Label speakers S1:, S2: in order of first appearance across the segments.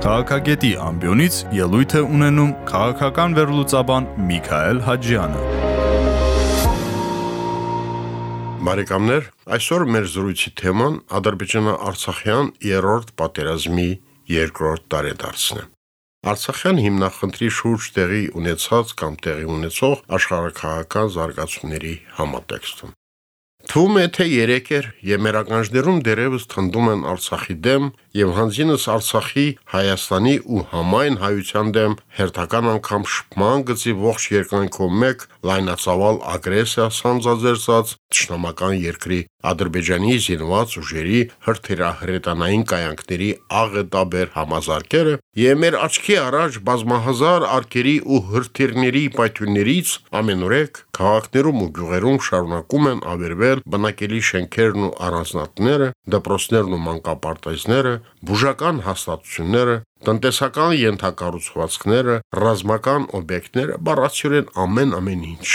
S1: Քաղաքագետի ամբիոնից ելույթ է ունենում քաղաքական վերլուծաբան Միքայել Հաջյանը։
S2: Բարեկամներ, այսօր մեր զրույցի թեման Ադրբեջանա-Արցախյան երրորդ պատերազմի երկրորդ տարեդարձն է։ Արցախյան հիմնախնդրի շուրջ տեղի ունեցած կամ տեղի ունեցող աշխարհակահական զարգացումների համատեքստում։ Թվում է թե 3 էր եւ մեր ականջներում դերևս թնդում են Արցախի դեմ եւ հանձինս Արցախի, Հայաստանի ու համայն հայության դեմ հերթական անգամ շփման գծի ողջ երկայնքով մեկ լայնածավալ ագրեսիա սանձազերծած ճշնամական երկրի Ադրբեջանի զինված ուժերի հրթիռահրետանային կայանքների աղետաբեր համազարկերը եւ մեր աչքի առաջ բազմահազար արկերի ու հրթիռների պայթյուններից ամենուրեք քաղաքներում ու գյուղերում շարունակում են ավերվել բնակելի շենքերն ու առանձնատները, դպրոցներն ու մանկապարտեզները, բուժական հաստատությունները, տնտեսական յենթակառուցվածքները, ռազմական օբյեկտները, բառացիորեն ամեն ամեն ինչ։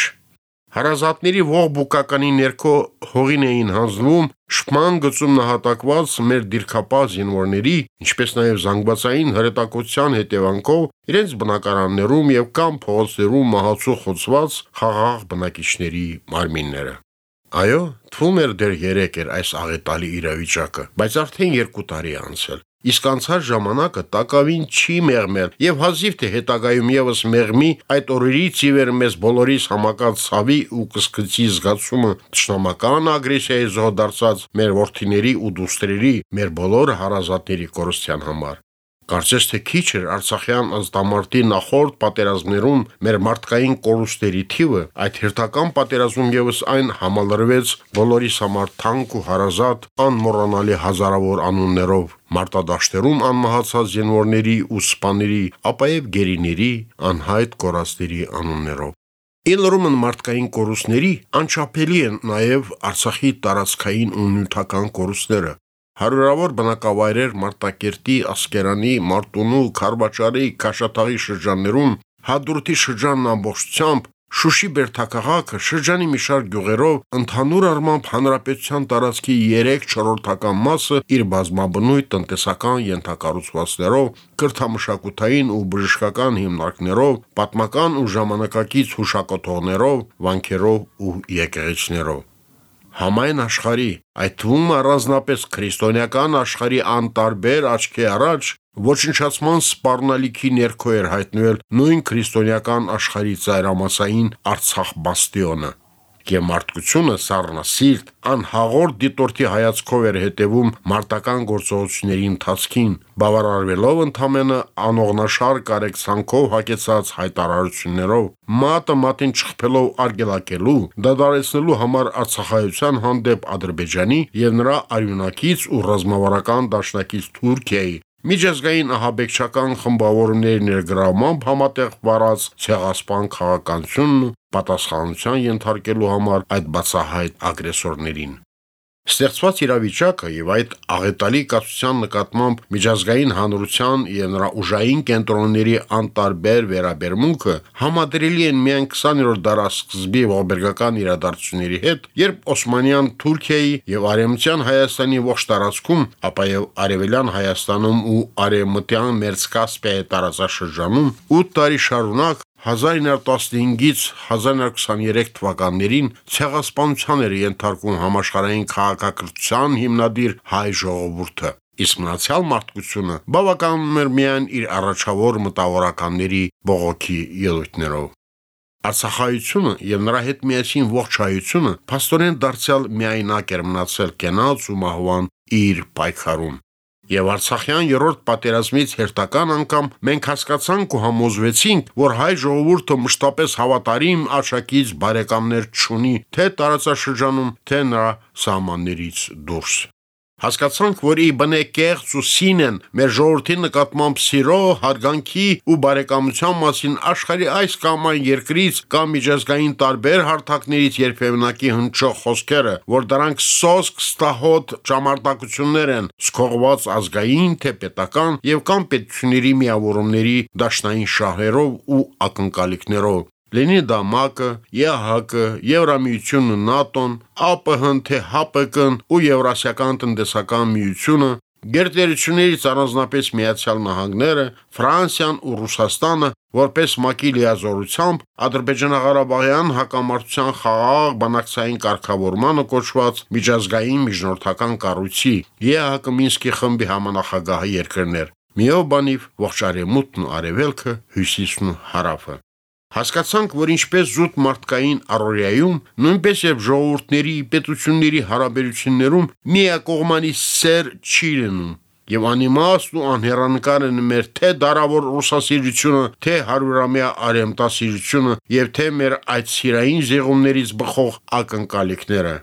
S2: Հարազատների ողջ բուկականի ներքո հողին էին հանձնվում շփման գծում նահատակված մեր դիրքապահ զինվորների, ինչպես նաև զանգվածային հրետակոծության հետևանքով իրենց բնակարաններում եւ կամ փողոցներում մահացու խոցված խաղաղ բնակիչների մարմինները։ Այո, թվում էր դեռ երեք էր այս աղետալի իրավիճակը, բայց արդեն երկու տարի անցել։ Իսկ անցած ժամանակը տակավին չի մեղմել եւ հազիվ թե հետագայում եւս մեղմի այդ օրերից ի վեր մեզ բոլորիս համակած ցավի ու կսկսի զգացումը ճշտամական ագրեսիայի զոհ դարձած մեր ворթիների ու դուստրերի, մեր բոլոր հարազատների կորստյան համար։ Կարծես թե քիչ էր Արցախյան ազդամարտի նախորդ պատերազմներում մեր մարդկային կորուստերի թիվը, այդ հերթական պատերազմում եւս այն համալրվեց բոլորիս համար թանկ ու հարազատ անմոռանալի հազարավոր անուններով, մարտադաշտերում անմահացած զինվորների ու սպաների, ապա եւ գերիների, անհայտ կորածների անուններով։ Իլրումն մարդկային կորուստների անչափելի են նաև Արցախի տարածքային ու նյութական կորուստները, Հարյուրավոր բնակավայրեր Մարտակերտի, Ասկերանի, Մարտունու, Խարվաճարի, Քաշաթաղի շրջաններում, Հադրութի շրջանն ամբողջությամբ Շուշի Բերթակաղաքը շրջանի մի շարք գյուղերով ընդհանուր առմամբ հանրապետության տարածքի 3/4-ական մասը իր բազմաբնույթ տնտեսական յենթակառուցվածքներով, կրթամշակութային ու բժշկական հիմնարկներով, պատմական ու ժամանակակից հուշակոթողներով, վանքերով ու եկեղեցիներով համայն աշխարի, այդ թվում առանձնապես քրիստոնեական աշխարի անտարբեր աչքի առաջ ոչնչացման սպառնալիքի ներքո էր հայտնվել նույն քրիստոնեական աշխարի ծայրամասային Արցախ բաստիոնը եւ մարդկությունը սառնասիրտ անհաղորդ դիտորդի հայացքով էր հետևում մարտական գործողությունների ընթացքին, բավարարվելով ընդամենը անողնաշար կարեկցանքով հակեցած հայտարարություններով, մատը մատին չխփելով արգելակելու, դադարեցնելու համար Արցախայության հանդեպ Ադրբեջանի եւ նրա արյունակից ու ռազմավարական դաշնակից Թուրքիայի միջազգային ահաբեկչական խմբավորումների ներգրավմամբ համատեղ վարած ցեղասպան քաղաքականությունն պատասխանության ենթարկելու համար այդ բացահայտ ագրեսորներին։ Ստեղծված իրավիճակը եւ այդ աղետալի կացության նկատմամբ միջազգային հանրության եւ նրա ուժային կենտրոնների անտարբեր վերաբերմունքը համադրելի են միայն 20-րդ դարաշրջանի ողբերգական իրադարձությունների հետ, երբ Օսմանյան Թուրքիայի եւ Արեմտյան Հայաստանի ողջ տարածքում, ապա եւ Արևելյան Հայաստանում ու Արևմտյան Մերձկասպիայի տարածաշրջանում 8 տարի շարունակ 1915-ից 1923 թվականներին ցեղասպանության էր ենթարկում համաշխարհային քաղաքակրթության հիմնադիր հայ ժողովուրդը։ Իսկ մնացյալ մարդկությունը բավականում էր միայն իր առաջավոր մտավորականների բողոքի ելույթներով։ Արցախայությունը եւ նրա հետ միասին ողջ հայությունը փաստորեն դարձյալ միայնակ էր մնացել կենաց ու մահվան իր պայքարում։ Եվ Արցախյան երրորդ պատերազմից հերթական անգամ մենք հասկացանք ու համոզվեցինք, որ հայ ժողովուրդը մշտապես հավատարիմ աչակից բարեկամներ չունի թե տարածաշրջանում, թե նրա սահմաններից դուրս։ Հասկացանք, որ ի բնե կեղծ ու սին են մեր ժողովրդի նկատմամբ սիրո, հարգանքի ու բարեկամության մասին աշխարի այս կամ այն երկրից կամ միջազգային տարբեր հարթակներից երբեմնակի հնչող խոսքերը, որ դրանք սոսկ ստահոտ ճամարտակություններ են, սկողված ազգային թե պետական եւ կամ պետությունների միավորումների դաշնային շահերով ու ակնկալիքներով, լինի դա ՄԱԿ-ը, ԵԱՀԿ, Եվրամիությունն, ՆԱՏՕ-ն, ԱՊՀ-ն թե ՀԱՊԿ-ն ու Եվրասիական տնտեսական միությունը, գերտերություններից առանձնապես Միացյալ Նահանգները, Ֆրանսիան ու Ռուսաստանը որպես ՄԱԿ-ի լիազորությամբ Ադրբեջանա-Ղարաբաղյան հակամարտության խաղաղ բանակցային կարգավորմանը կոչված միջազգային միջնորդական կառույցի ԵԱՀԿ Մինսկի խմբի համանախագահ երկրներ՝ միով ողջ արևմուտքն ու արևելքը, հյուսիսն ու հարավը։ Հասկացանք, որ ինչպես զուտ մարդկային առօրյայում, նույնպես եւ ժողովուրդների, պետությունների հարաբերություններում միակողմանի սեր չի լինում, եւ անիմաստ ու անհեռանկար են մեր թե դարավոր ռուսասիրությունը, թե հարյուրամյա արեմտասիրությունը եւ թե մեր այդ սիրային զեղումներից բխող ակնկալիքները։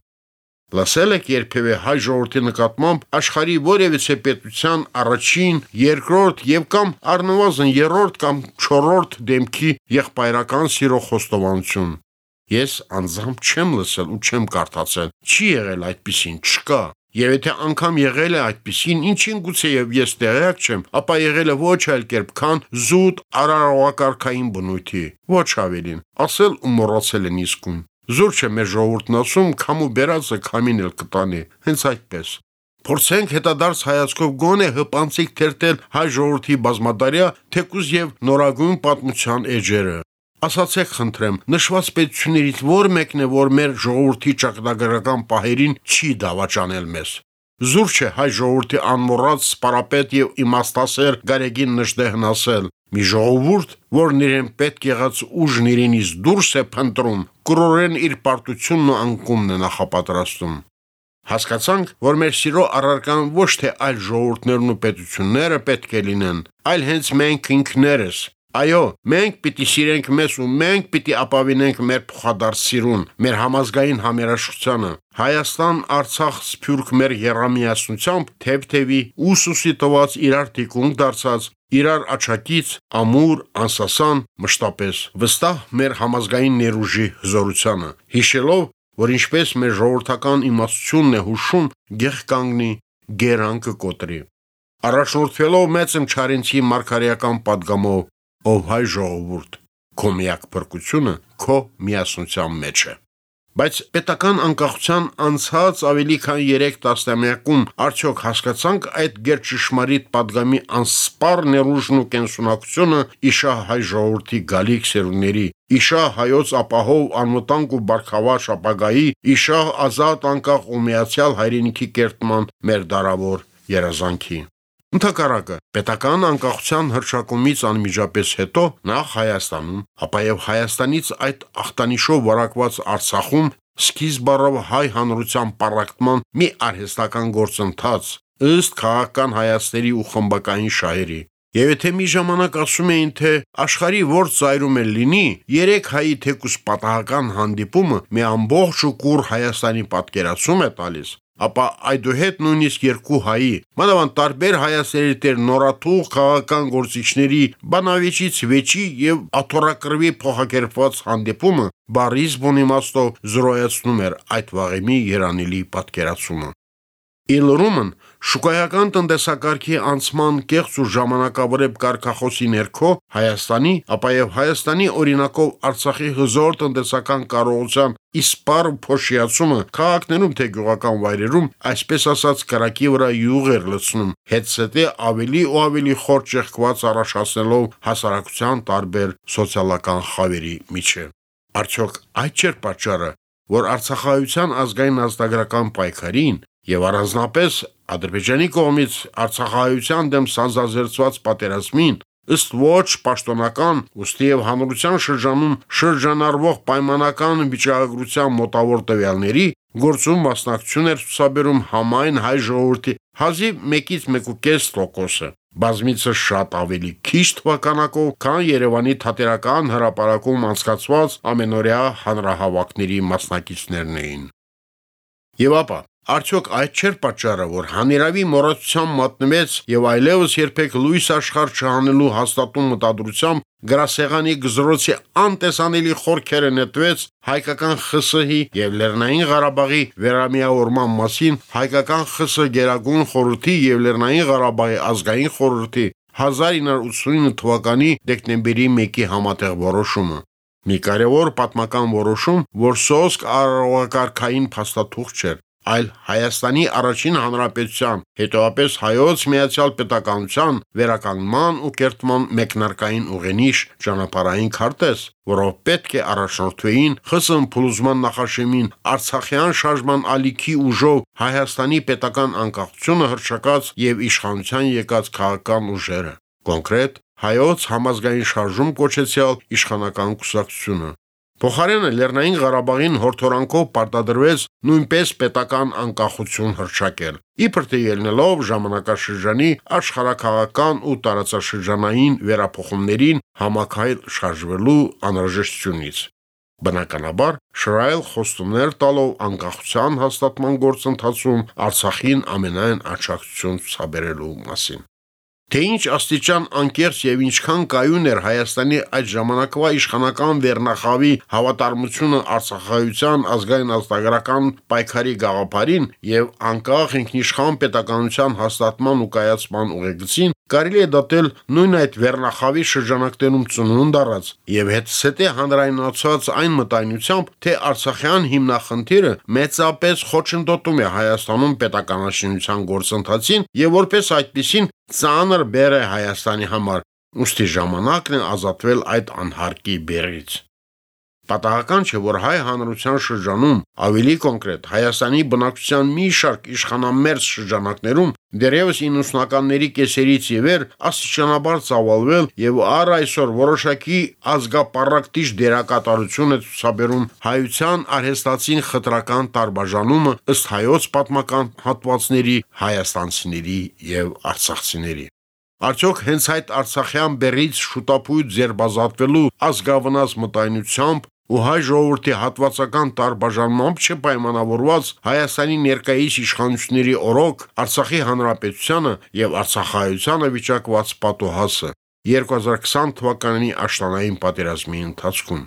S2: Լսել եք երբևէ հայ ժողովրդի նկատմամբ աշխարի որևիցե պետության առաջին, երկրորդ եւ կամ առնվազն երրորդ կամ չորրորդ դեմքի եղբայրական սիրո խոստովանություն։ Ես անձամբ չեմ լսել ու չեմ կարդացել։ Չի եղել այդպեսին, չկա։ Եվ եթե անգամ եղել է այդպեսին, ինչին գուցե եւ ես տեղյակ չեմ, ապա եղել է ոչ այլ կերպ, քան զուտ արարողակարգային բնույթի, ոչ ավելին։ Ասել ու մոռացել են իսկույն։ Զուր չէ մեր ժողովուրդն ասում, քամու բերածը քամին էլ կտանի, հենց այդպես։ Փորձենք հետադարձ հայացքով գոնե հպանցիկ թերթել հայ ժողովրդի բազմադարյա թեկուզ եւ նորագույն պատմության էջերը։ Ասացեք խնդրեմ, նշված պետություններից ո՞ր մեկն է, որ մեր ժողովրդի ճակատագրական պահերին չի դավաճանել մեզ։ Զուր չէ հայ ժողովրդի անմոռաց սպարապետ եւ իմաստասեր Գարեգին Նժդեհն ասել. Մի ժողովուրդ, որն իրեն պետք եղած ուժն իրենից դուրս է փնտրում, կրորեն իր պարտությունն ու անկումն է նախապատրաստում։ Հասկացանք, որ մեր սիրո առարկան ոչ թե այլ ժողովուրդներն ու պետությունները պետք է լինեն, այլ հենց մենք ինքներս, Այո, մենք պիտի սիրենք մեզ ու մենք պիտի ապավինենք մեր փոխադարձ սիրուն, մեր համազգային համերաշխությանը։ Հայաստան, Արցախ, Սփյուռք մեր երամիասնությամբ թեև-թեվի ուսուսի տված իրար թիկունք դարձած իրար աչակից ամուր, անսասան, մշտապես վստահ մեր համազգային ներուժի զորությանը, հիշելով, որ ինչպես մեր ժողովրդական իմաստությունն է հուշում, գեղ կանգնի, գերանքը կոտրի։ Առաջնորդվելով մեծ Չարենցի մարգարեական падգամով, ով հայ ժողովուրդ, քո միակ փրկությունը քո միասնության մեջ է։ Բայց պետական անկախության անցած ավելի քան 3 տասնամյակում արդյոք հասկացանք այդ գերճշմարիտ падգամի անսպար ներուժն ու կենսունակությունը իշա հայ ժողովրդի գալիք սերունդների, իշա հայոց ապահով անվտանգ ու բարգավաճ ապագայի, իշա ազատ անկախ ու միացյալ հայրենիքի կերտման մեր դարավոր երազանքի։ Ընթակարակը պետական անկախության հրշակումից անմիջապես հետո նախ Հայաստանում, ապա եւ Հայաստանից այդ ախտանիշով վարակված Արցախում սկիզբ առավ հայ հանրության պարակտման մի արհեստական գործընթաց ըստ քաղաքական հայացների ու խմբակային շահերի։ Եվ եթե մի ժամանակ ասում էին, թե աշխարի որ ծայրում է լինի, երեք հայի թեկուս պատահական հանդիպումը մի ամբողջ ու կուր Հայաստանի պատկերացում է տալիս, ապա այդուհետ նույնիսկ երկու հայի, մանավանդ տարբեր հայասերի տեր նորաթուղ քաղաքական գործիչների բանավեճից վեճի եւ աթորակրվի փոխակերպված հանդիպումը բարիս բունիմաստով զրոյացնում էր այդ վաղեմի երանելի պատկերացումը։ Իլրումն շուկայական տնտեսակարգի անցման կեղծ ու ժամանակավորებ կարգախոսի ներքո Հայաստանի, ապա եւ Հայաստանի օրինակով Արցախի հզոր տնտեսական կարողության իսպար փոշիացումը քաղաքներում թե գյուղական վայրերում, այսպես ասած, կրակի վրա յուղ էր լցնում, հետսետե ավելի ու ավելի խոր ճեղքված առաջացնելով հասարակության տարբեր սոցիալական խավերի միջև։ Արդյոք այդ չէր պատճառը, որ Արցախայության ազգային ազգագրական պայքարին եւ առանձնապես Ադրբեջանի կողմից Արցախահայության դեմ սանձազերծված պատերազմին ըստ ոչ պաշտոնական ուստի եւ հանրության շրջանում շրջանառվող պայմանական վիճակագրության մոտավոր տվյալների գործում մասնակցություն էր ցուսաբերում համայն հայ ժողովրդի հազիվ 1-ից 1.5%-ը բազմիցս շատ ավելի քիչ թվականակով, քան Երևանի թատերական հրապարակում անցկացված ամենօրյա հանրահավաքների մասնակիցներն էին։ Եվ ապա Արդյոք այդ չէր պատճառը, որ հանիրավի մոռացության մատնվեց եւ այլևս երբեք լույս աշխարհ չհանելու հաստատում մտադրությամբ գրասեղանի գզրոցի անտեսանելի խորքերը նետվեց հայկական ԽՍՀ-ի եւ Լեռնային Ղարաբաղի վերամիավորման մասին հայկական ԽՍՀ Գերագույն խորհրդի եւ Լեռնային Ղարաբաղի ազգային խորհրդի 1989 թվականի դեկտեմբերի 1-ի համատեղ որոշումը։ Մի կարևոր պատմական որոշում, որ սոսկ արարողակարգային փաստաթուղթ չէր, այլ Հայաստանի առաջին հանրապետության, հետոապես հայոց միացյալ պետականության վերականգնման ու կերտման մեկնարկային ուղենիշ ճանապարհային քարտեզ, որով պետք է առաջնորդվեին ԽՍՀՄ փլուզման նախաշեմին Արցախյան շարժման ալիքի ուժով Հայաստանի պետական անկախությունը հրճակած եւ իշխանության եկած քաղաքական ուժերը։ Կոնկրետ հայոց համազգային շարժում կոչեցյալ իշխանական կուսակցությունը Փոխարենը Լեռնային Ղարաբաղին հորթորանքով պարտադրվեց նույնպես պետական անկախություն հրճակել։ Իբր թե ելնելով ժամանակաշրջանի աշխարհակաղական ու տարածաշրջանային վերափոխումներին համակայլ շարժվելու անհրաժեշտությունից։ Բնականաբար շրայել խոստումներ տալով անկախության հաստատման գործընթացում Արցախին ամենայն աչակցություն ցաբերելու մասին։ Թե ինչ աստիճան անկերց եւ ինչքան կայուն էր Հայաստանի այդ ժամանակվա իշխանական վերնախավի հավատարմությունը Արցախայության ազգային ազգագրական պայքարի գաղափարին եւ անկախ ինքնիշխան պետականության հաստատման ու կայացման ուղեկցին, կարելի է դատել նույն այդ վերնախավի շրջանակներում ծնունդ առած եւ հետսետե հանրայնացած այն մտայնությամբ, թե Արցախյան հիմնախնդիրը մեծապես խոչընդոտում է Հայաստանում պետականաշինության գործընթացին եւ որպես այդպեսին ծանր բեր է Հայաստանի համար, ուստի ժամանակն է ազատվել այդ անհարկի բերից։ Պատահական չէ, որ հայ հանրության շրջանում, ավելի կոնկրետ Հայաստանի բնակչության մի շարք իշխանամերձ շրջանակներում դերևս 90-ականների կեսերից ի վեր աստիճանաբար ծավալվել եւ առ այսօր որոշակի ազգապարակտիչ դերակատարություն է ցուցաբերում հայության արհեստացին խտրական տարբաժանումը ըստ հայոց պատմական հատվածների հայաստանցիների եւ արցախցիների Արդյոք հենց այդ Արցախյան բերից շուտապույտ ձերբազատվելու ազգավնաս մտայնությամբ ու հայ ժողովրդի հատվածական տարբաժանմամբ չպայմանավորված Հայաստանի ներկայիս իշխանությունների օրոք Արցախի հանրապետությանը եւ Արցախայությանը վիճակված պատոհասը 2020 թվականի աշտանային պատերազմի ընթացքում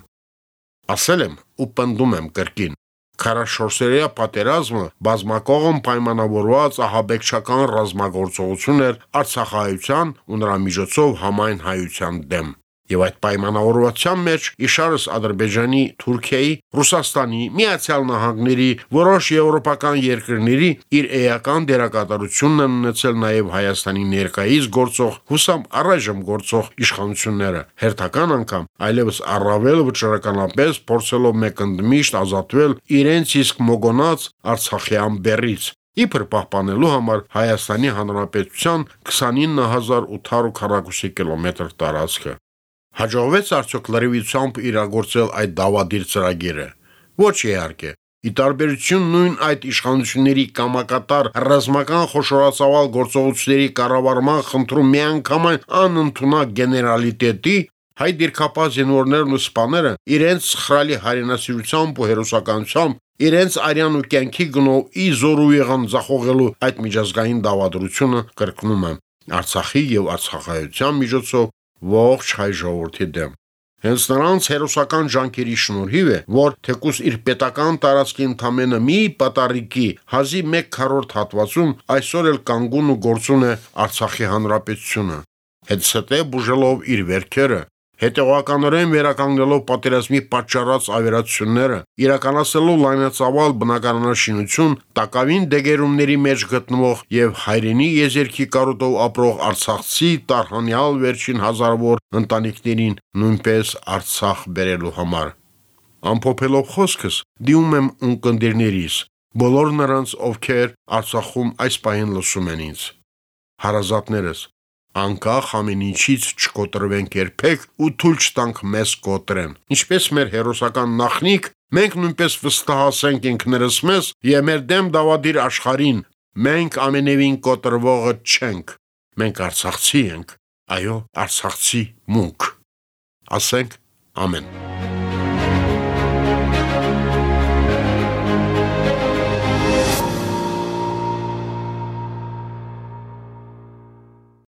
S2: ասել եմ ու պնդում եմ կրկին. Քարաշորսերիա պատերազմը բազմակողմ պայմանավորված ահաբեկչական ռազմագործողություն էր Արցախայության ու նրա միջոցով համայն հայության դեմ։ Եվ այդ պայմանավորվածության մեջ իշարս Ադրբեջանի, Թուրքիայի, Ռուսաստանի, Միացյալ Նահանգների, որոշ եվրոպական երկրների իր էական դերակատարությունն են ունեցել նաև Հայաստանի ներկայիս գործող, հուսամ առայժմ գործող իշխանությունները, հերթական անգամ այլևս առավել վճռականապես փորձելով մեկընդմիշտ ազատվել իրենց իսկ մոգոնած Արցախյան բերից իբր պահպանելու համար Հայաստանի Հանրապետության 29800 քառակուսի կիլոմետր տարածքը։ Հաջողվեց արդյոք լրիվությամբ իրագործել այդ դավադիր ծրագիրը։ Ոչ իհարկե։ Ի տարբերություն նույն այդ իշխանությունների կամակատար ռազմական խոշորացավալ գործողությունների կառավարման խնդրում միանգամայն անընդունակ գեներալիտետի հայ դիրքապազ զինվորներն ու սպաները իրենց սխրալի հայրենասիրությամբ ու հերոսականությամբ իրենց արյան ու կյանքի գնով ի զոր ու եղան զախողելու այդ միջազգային դավադրությունը կրկնում եմ Արցախի եւ Արցախայության միջոցով ողջ հայ ժողովրդի դեմ։ Հենց նրանց հերոսական ջանքերի շնորհիվ է, որ թեկուս իր պետական տարածքի ընդամենը մի պատարիկի հազի 1 քառորդ հատվածում այսօր էլ կանգուն ու գործուն է Արցախի հանրապետությունը։ Հետսետե բուժելով իր վերքերը Հետևականորեն վերականգնելով պատերազմի պատճառած ավերացությունները, իրականացնելով լայնածավալ բնակարանաշինություն, տակավին դեգերումների մեջ գտնվող եւ հայրենի եզերքի կարոտով ապրող Արցախցի տարհանյալ վերջին հազարավոր ընտանիքներին նույնպես Արցախ բերելու համար։ Ամփոփելով խոսքս, դիում եմ ունկնդիրներիս, բոլոր նրանց, ովքեր Արցախում այս պահին լսում են ինձ։ Հարազատներս, անկախ ամեն ինչից չկոտրվենք երբեք ու թույլ չտանք մեզ կոտրեն։ Ինչպես մեր հերոսական նախնիկ, մենք նույնպես վստահացենք ինքներս մեզ եւ մեր դեմ դավադիր աշխարհին։ Մենք ամենևին կոտրվողը չենք։ Մենք արցախցի ենք։ Այո, արցախցի մունք։ Ասենք ամեն։